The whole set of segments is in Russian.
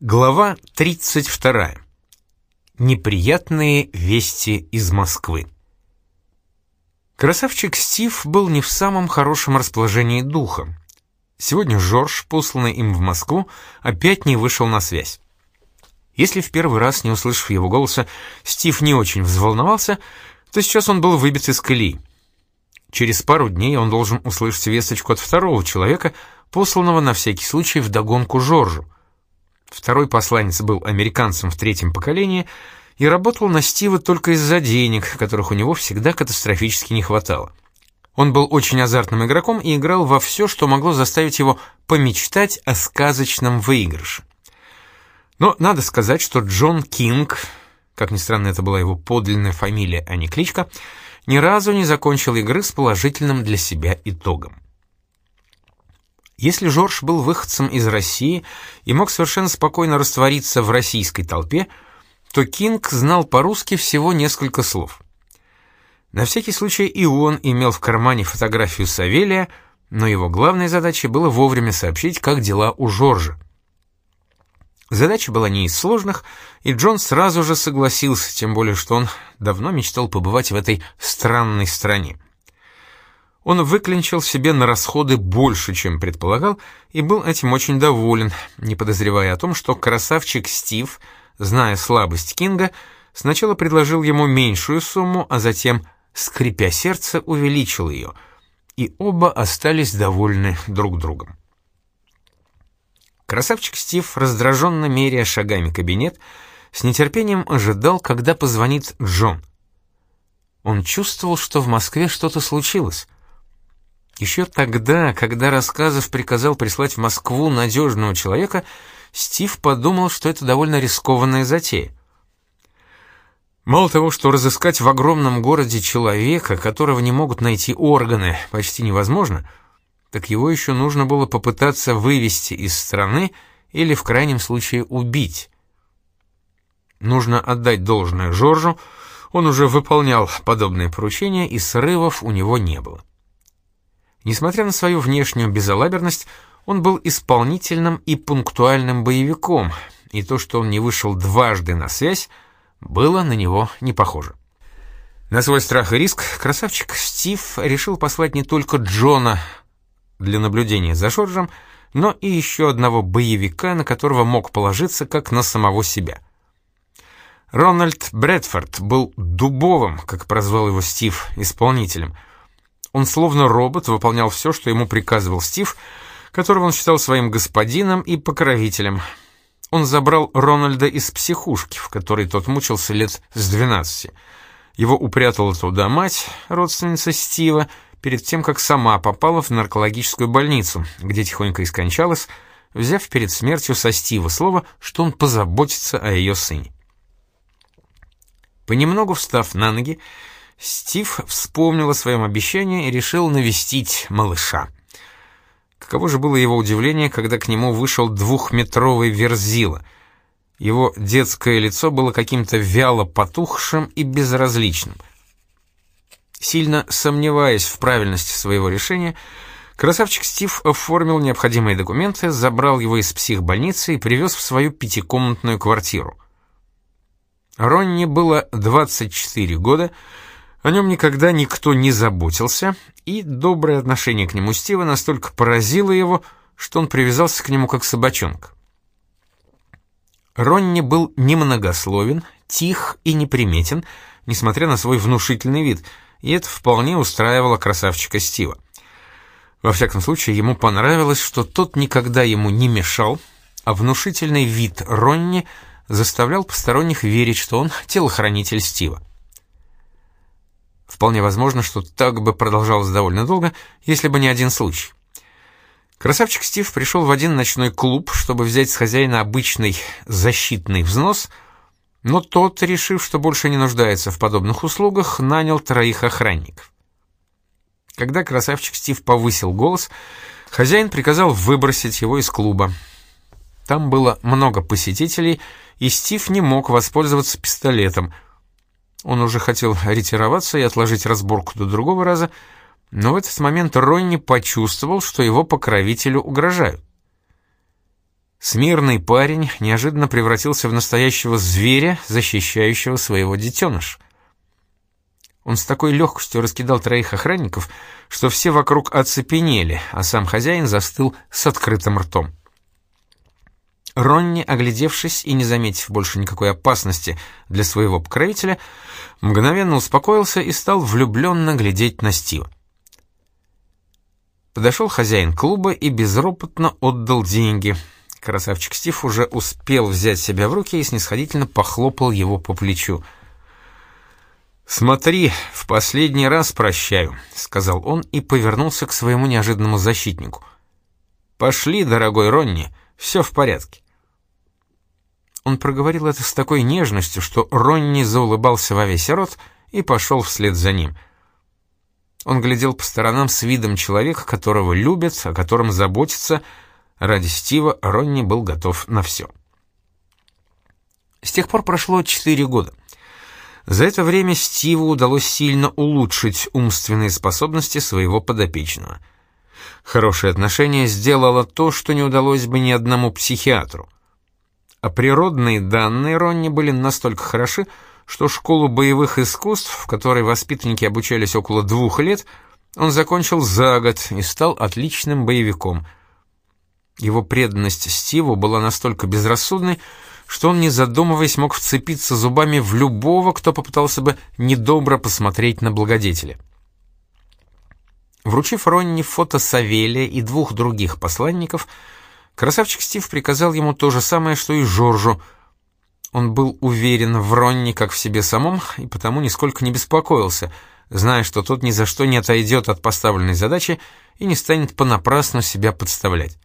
Глава 32. Неприятные вести из Москвы. Красавчик Стив был не в самом хорошем расположении духа. Сегодня Жорж, посланный им в Москву, опять не вышел на связь. Если в первый раз, не услышав его голоса, Стив не очень взволновался, то сейчас он был выбит из колеи. Через пару дней он должен услышать весточку от второго человека, посланного на всякий случай вдогонку Жоржу — Второй посланец был американцем в третьем поколении и работал на Стива только из-за денег, которых у него всегда катастрофически не хватало. Он был очень азартным игроком и играл во все, что могло заставить его помечтать о сказочном выигрыше. Но надо сказать, что Джон Кинг, как ни странно, это была его подлинная фамилия, а не кличка, ни разу не закончил игры с положительным для себя итогом. Если Жорж был выходцем из России и мог совершенно спокойно раствориться в российской толпе, то Кинг знал по-русски всего несколько слов. На всякий случай и он имел в кармане фотографию Савелия, но его главной задачей было вовремя сообщить, как дела у Жоржа. Задача была не из сложных, и Джон сразу же согласился, тем более что он давно мечтал побывать в этой странной стране. Он выклинчил себе на расходы больше, чем предполагал, и был этим очень доволен, не подозревая о том, что красавчик Стив, зная слабость Кинга, сначала предложил ему меньшую сумму, а затем, скрипя сердце, увеличил ее, и оба остались довольны друг другом. Красавчик Стив, раздраженно меряя шагами кабинет, с нетерпением ожидал, когда позвонит Джон. Он чувствовал, что в Москве что-то случилось. Еще тогда, когда Рассказов приказал прислать в Москву надежного человека, Стив подумал, что это довольно рискованная затея. Мало того, что разыскать в огромном городе человека, которого не могут найти органы, почти невозможно, так его еще нужно было попытаться вывести из страны или, в крайнем случае, убить. Нужно отдать должное Жоржу, он уже выполнял подобные поручения, и срывов у него не было. Несмотря на свою внешнюю безалаберность, он был исполнительным и пунктуальным боевиком, и то, что он не вышел дважды на связь, было на него не похоже. На свой страх и риск красавчик Стив решил послать не только Джона для наблюдения за Жоржем, но и еще одного боевика, на которого мог положиться как на самого себя. Рональд Брэдфорд был дубовым, как прозвал его Стив, исполнителем — он словно робот выполнял все, что ему приказывал Стив, которого он считал своим господином и покровителем. Он забрал Рональда из психушки, в которой тот мучился лет с 12. Его упрятала туда мать, родственница Стива, перед тем, как сама попала в наркологическую больницу, где тихонько и скончалась, взяв перед смертью со Стива слово, что он позаботится о ее сыне. Понемногу встав на ноги, Стив вспомнил о своем обещании и решил навестить малыша. Каково же было его удивление, когда к нему вышел двухметровый верзила. Его детское лицо было каким-то вяло потухшим и безразличным. Сильно сомневаясь в правильности своего решения, красавчик Стив оформил необходимые документы, забрал его из психбольницы и привез в свою пятикомнатную квартиру. Ронни было 24 года, о нем никогда никто не заботился, и доброе отношение к нему Стива настолько поразило его, что он привязался к нему как собачонка. Ронни был немногословен, тих и неприметен, несмотря на свой внушительный вид, и это вполне устраивало красавчика Стива. Во всяком случае, ему понравилось, что тот никогда ему не мешал, а внушительный вид Ронни заставлял посторонних верить, что он телохранитель Стива. Вполне возможно, что так бы продолжалось довольно долго, если бы не один случай. Красавчик Стив пришел в один ночной клуб, чтобы взять с хозяина обычный защитный взнос, но тот, решив, что больше не нуждается в подобных услугах, нанял троих охранников. Когда красавчик Стив повысил голос, хозяин приказал выбросить его из клуба. Там было много посетителей, и Стив не мог воспользоваться пистолетом — он уже хотел ретироваться и отложить разборку до другого раза, но в этот момент Ронни почувствовал, что его покровителю угрожают. Смирный парень неожиданно превратился в настоящего зверя, защищающего своего детеныша. Он с такой легкостью раскидал троих охранников, что все вокруг оцепенели, а сам хозяин застыл с открытым ртом. Ронни, оглядевшись и не заметив больше никакой опасности для своего покровителя, мгновенно успокоился и стал влюбленно глядеть на Стива. Подошел хозяин клуба и безропотно отдал деньги — Красавчик Стив уже успел взять себя в руки и снисходительно похлопал его по плечу. «Смотри, в последний раз прощаю», — сказал он и повернулся к своему неожиданному защитнику. «Пошли, дорогой Ронни, все в порядке». Он проговорил это с такой нежностью, что Ронни заулыбался во весь рот и пошел вслед за ним. Он глядел по сторонам с видом человека, которого любят, о котором заботятся, — Ради Стива Ронни был готов на все. С тех пор прошло четыре года. За это время Стиву удалось сильно улучшить умственные способности своего подопечного. Хорошее отношение сделало то, что не удалось бы ни одному психиатру. А природные данные Ронни были настолько хороши, что школу боевых искусств, в которой воспитанники обучались около двух лет, он закончил за год и стал отличным боевиком – его преданность Стиву была настолько безрассудной, что он, не задумываясь, мог вцепиться зубами в любого, кто попытался бы недобро посмотреть на благодетеля. Вручив Ронни фото Савелия и двух других посланников, красавчик Стив приказал ему то же самое, что и Жоржу. Он был уверен в Ронни как в себе самом, и потому нисколько не беспокоился, зная, что тот ни за что не отойдет от поставленной задачи и не станет понапрасну себя подставлять.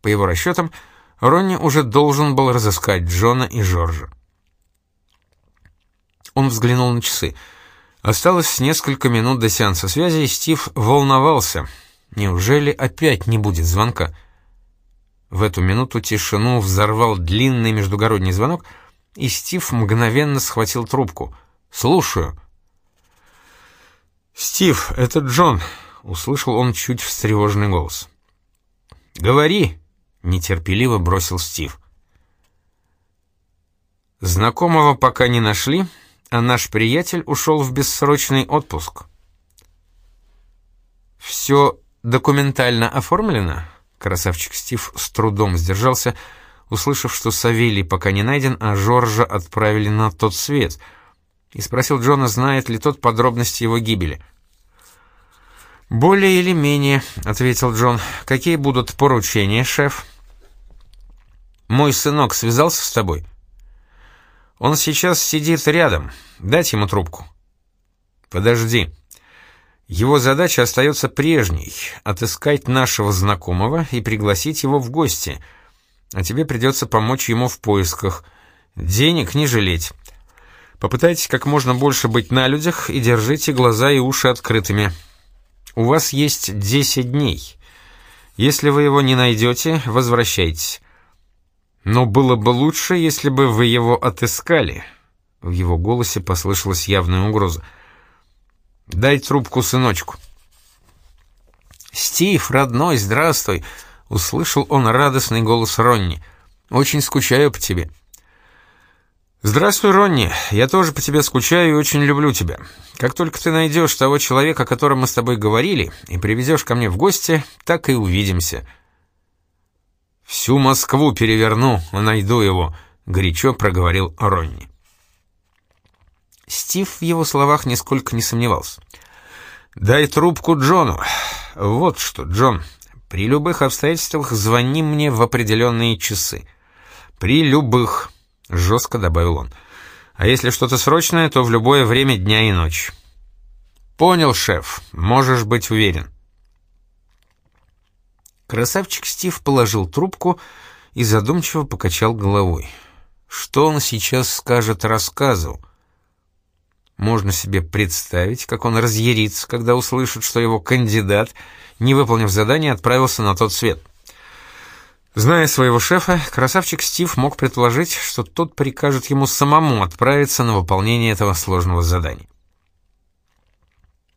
По его расчетам, Ронни уже должен был разыскать Джона и Жоржа. Он взглянул на часы. Осталось несколько минут до сеанса связи, и Стив волновался. Неужели опять не будет звонка? В эту минуту тишину взорвал длинный междугородний звонок, и Стив мгновенно схватил трубку. «Слушаю». «Стив, это Джон», — услышал он чуть встревоженный голос. «Говори», нетерпеливо бросил Стив. Знакомого пока не нашли, а наш приятель ушел в бессрочный отпуск. «Все документально оформлено?» Красавчик Стив с трудом сдержался, услышав, что Савелий пока не найден, а Жоржа отправили на тот свет, и спросил Джона, знает ли тот подробности его гибели. «Более или менее», — ответил Джон. «Какие будут поручения, шеф?» Мой сынок связался с тобой? Он сейчас сидит рядом. Дать ему трубку. Подожди. Его задача остается прежней — отыскать нашего знакомого и пригласить его в гости. А тебе придется помочь ему в поисках. Денег не жалеть. Попытайтесь как можно больше быть на людях и держите глаза и уши открытыми. У вас есть 10 дней. Если вы его не найдете, возвращайтесь. Но было бы лучше, если бы вы его отыскали. В его голосе послышалась явная угроза. Дай трубку сыночку. Стив, родной, здравствуй, услышал он радостный голос Ронни. Очень скучаю по тебе. «Здравствуй, Ронни. Я тоже по тебе скучаю и очень люблю тебя. Как только ты найдешь того человека, о котором мы с тобой говорили, и привезешь ко мне в гости, так и увидимся». «Всю Москву переверну, найду его», — горячо проговорил Ронни. Стив в его словах нисколько не сомневался. «Дай трубку Джону. Вот что, Джон, при любых обстоятельствах звони мне в определенные часы. При любых», — жестко добавил он. «А если что-то срочное, то в любое время дня и ночи». «Понял, шеф, можешь быть уверен». Красавчик Стив положил трубку и задумчиво покачал головой. Что он сейчас скажет рассказу? Можно себе представить, как он разъярится, когда услышит, что его кандидат, не выполнив задание, отправился на тот свет. Зная своего шефа, красавчик Стив мог предположить, что тот прикажет ему самому отправиться на выполнение этого сложного задания.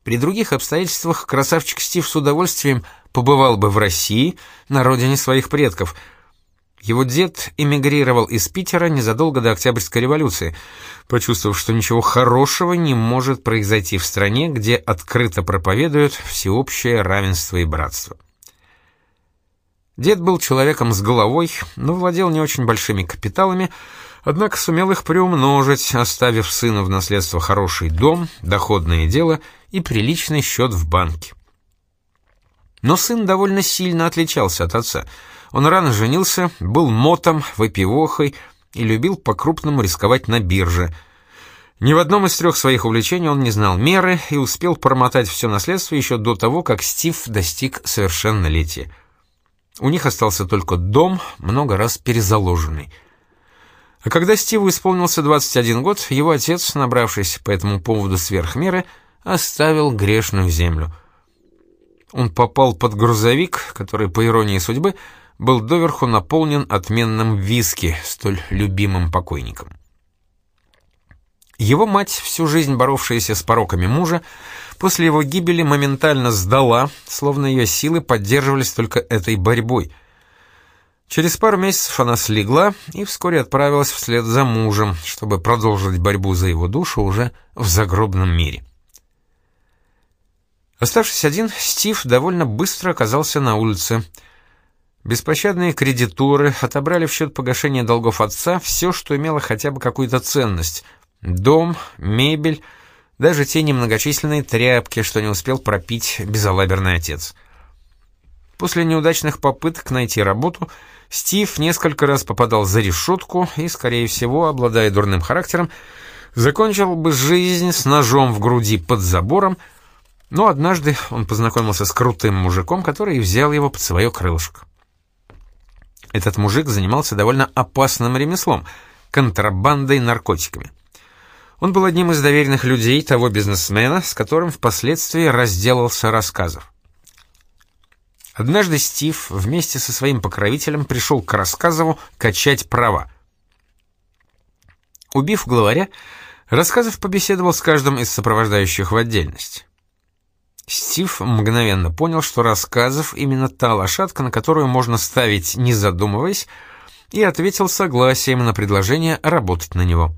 При других обстоятельствах красавчик Стив с удовольствием побывал бы в России, на родине своих предков, Его дед эмигрировал из Питера незадолго до Октябрьской революции, почувствовав, что ничего хорошего не может произойти в стране, где открыто проповедуют всеобщее равенство и братство. Дед был человеком с головой, но владел не очень большими капиталами, однако сумел их приумножить, оставив сыну в наследство хороший дом, доходное дело и приличный счет в банке. Но сын довольно сильно отличался от отца. Он рано женился, был мотом, выпивохой и любил по-крупному рисковать на бирже. Ни в одном из трех своих увлечений он не знал меры и успел промотать все наследство еще до того, как Стив достиг совершеннолетия. У них остался только дом, много раз перезаложенный. А когда Стиву исполнился 21 год, его отец, набравшись по этому поводу сверх меры, оставил грешную землю. Он попал под грузовик, который, по иронии судьбы, был доверху наполнен отменным виски, столь любимым покойником. Его мать, всю жизнь боровшаяся с пороками мужа, после его гибели моментально сдала, словно ее силы поддерживались только этой борьбой. Через пару месяцев она слегла и вскоре отправилась вслед за мужем, чтобы продолжить борьбу за его душу уже в загробном мире. Оставшись один, Стив довольно быстро оказался на улице. Беспощадные кредиторы отобрали в счет погашения долгов отца все, что имело хотя бы какую-то ценность — Дом, мебель, даже те немногочисленные тряпки, что не успел пропить безалаберный отец. После неудачных попыток найти работу, Стив несколько раз попадал за решетку и, скорее всего, обладая дурным характером, закончил бы жизнь с ножом в груди под забором, но однажды он познакомился с крутым мужиком, который взял его под свое крылышко. Этот мужик занимался довольно опасным ремеслом — контрабандой наркотиками. Он был одним из доверенных людей того бизнесмена, с которым впоследствии разделался рассказов. Однажды Стив вместе со своим покровителем пришел к Рассказову качать права. Убив главаря, Рассказов побеседовал с каждым из сопровождающих в отдельности. Стив мгновенно понял, что Рассказов именно та лошадка, на которую можно ставить, не задумываясь, и ответил согласием на предложение работать на него.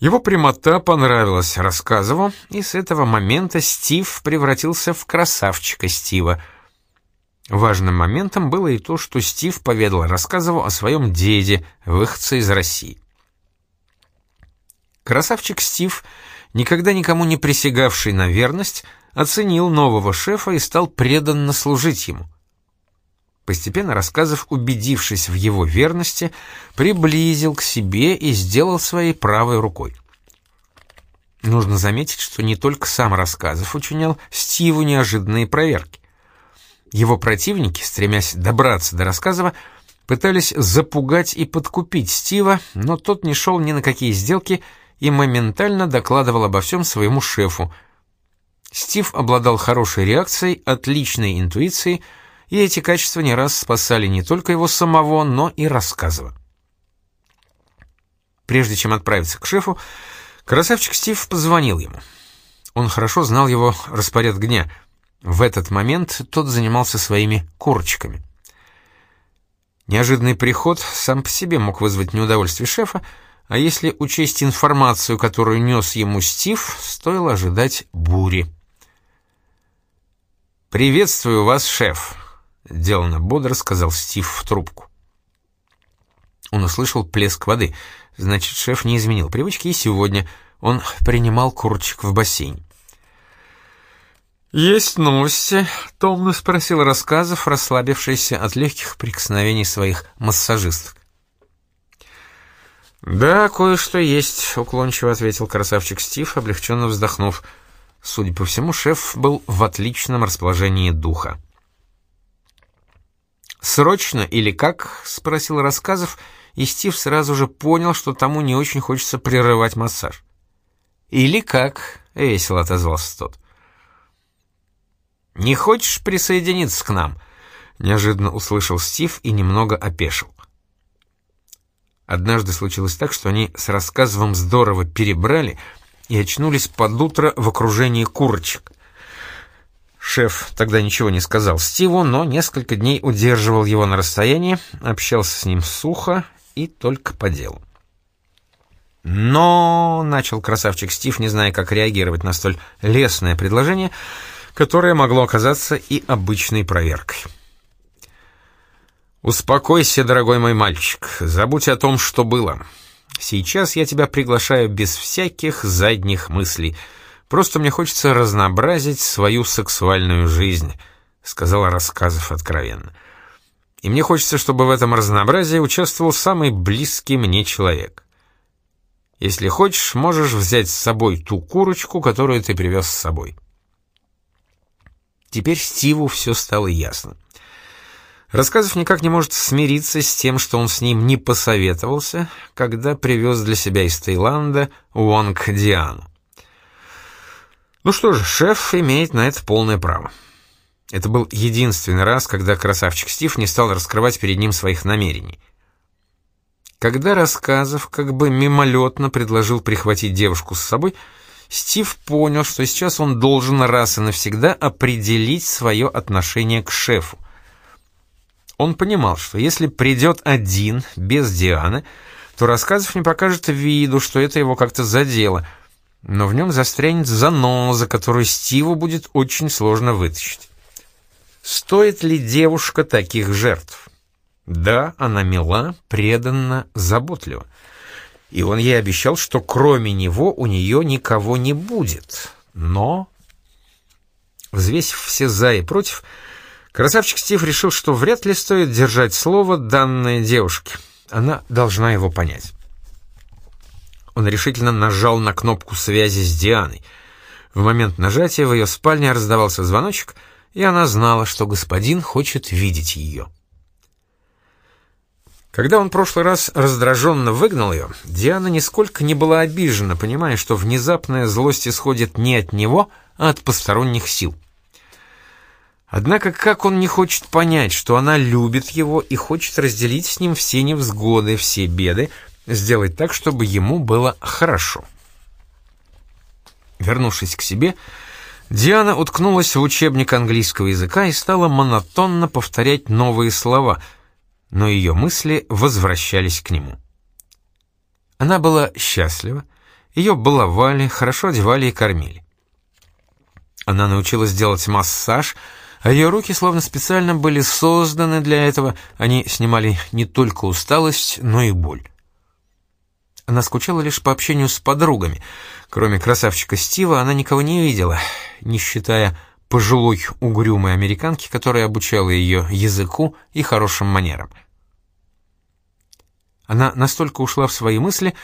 Его прямота понравилась рассказыву, и с этого момента Стив превратился в красавчика Стива. Важным моментом было и то, что Стив поведал рассказыву о своем деде, выходце из России. Красавчик Стив, никогда никому не присягавший на верность, оценил нового шефа и стал преданно служить ему. Постепенно рассказов, убедившись в его верности, приблизил к себе и сделал своей правой рукой. Нужно заметить, что не только сам Рассказов учинял Стиву неожиданные проверки. Его противники, стремясь добраться до Рассказова, пытались запугать и подкупить Стива, но тот не шел ни на какие сделки и моментально докладывал обо всем своему шефу. Стив обладал хорошей реакцией, отличной интуицией, и эти качества не раз спасали не только его самого, но и Рассказова. Прежде чем отправиться к шефу, красавчик Стив позвонил ему. Он хорошо знал его распорядок дня. В этот момент тот занимался своими курочками. Неожиданный приход сам по себе мог вызвать неудовольствие шефа, а если учесть информацию, которую нес ему Стив, стоило ожидать бури. «Приветствую вас, шеф», — деланно бодро сказал Стив в трубку. Он услышал плеск воды. Значит, шеф не изменил привычки, и сегодня он принимал курочек в бассейн. «Есть новости?» — томно спросил рассказов, расслабившийся от легких прикосновений своих массажисток. «Да, кое-что есть», — уклончиво ответил красавчик Стив, облегченно вздохнув. Судя по всему, шеф был в отличном расположении духа. «Срочно или как?» — спросил Рассказов, и Стив сразу же понял, что тому не очень хочется прерывать массаж. «Или как?» — весело отозвался тот. «Не хочешь присоединиться к нам?» — неожиданно услышал Стив и немного опешил. Однажды случилось так, что они с Рассказовым здорово перебрали и очнулись под утро в окружении курочек — Шеф тогда ничего не сказал Стиву, но несколько дней удерживал его на расстоянии, общался с ним сухо и только по делу. «Но...» — начал красавчик Стив, не зная, как реагировать на столь лестное предложение, которое могло оказаться и обычной проверкой. «Успокойся, дорогой мой мальчик, забудь о том, что было. Сейчас я тебя приглашаю без всяких задних мыслей». Просто мне хочется разнообразить свою сексуальную жизнь», — сказала рассказов откровенно. «И мне хочется, чтобы в этом разнообразии участвовал самый близкий мне человек. Если хочешь, можешь взять с собой ту курочку, которую ты привез с собой». Теперь Стиву все стало ясно. Рассказов никак не может смириться с тем, что он с ним не посоветовался, когда привез для себя из Таиланда Уонг Диану. Ну что же, шеф имеет на это полное право. Это был единственный раз, когда красавчик Стив не стал раскрывать перед ним своих намерений. Когда рассказов как бы мимолетно предложил прихватить девушку с собой, Стив понял, что сейчас он должен раз и навсегда определить свое отношение к шефу. Он понимал, что если придет один, без Дианы, то рассказов не покажет виду, что это его как-то задело — но в нем застрянет заноза, которую Стиву будет очень сложно вытащить. Стоит ли девушка таких жертв? Да, она мила, преданна, заботлива. И он ей обещал, что кроме него у нее никого не будет. Но, взвесив все «за» и «против», красавчик Стив решил, что вряд ли стоит держать слово данной девушке. Она должна его понять. Он решительно нажал на кнопку связи с Дианой. В момент нажатия в ее спальне раздавался звоночек, и она знала, что господин хочет видеть ее. Когда он в прошлый раз раздраженно выгнал ее, Диана нисколько не была обижена, понимая, что внезапная злость исходит не от него, а от посторонних сил. Однако как он не хочет понять, что она любит его и хочет разделить с ним все невзгоды, все беды, сделать так, чтобы ему было хорошо. Вернувшись к себе, Диана уткнулась в учебник английского языка и стала монотонно повторять новые слова, но ее мысли возвращались к нему. Она была счастлива, ее баловали, хорошо одевали и кормили. Она научилась делать массаж, а ее руки словно специально были созданы для этого, они снимали не только усталость, но и боль. Она скучала лишь по общению с подругами. Кроме красавчика Стива, она никого не видела, не считая пожилой угрюмой американки, которая обучала ее языку и хорошим манерам. Она настолько ушла в свои мысли,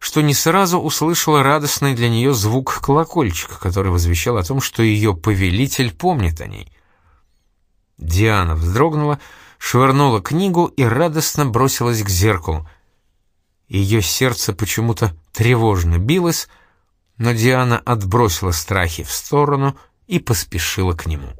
что не сразу услышала радостный для нее звук колокольчика, который возвещал о том, что ее повелитель помнит о ней. Диана вздрогнула, швырнула книгу и радостно бросилась к зеркалу. Ее сердце почему-то тревожно билось, но Диана отбросила страхи в сторону и поспешила к нему.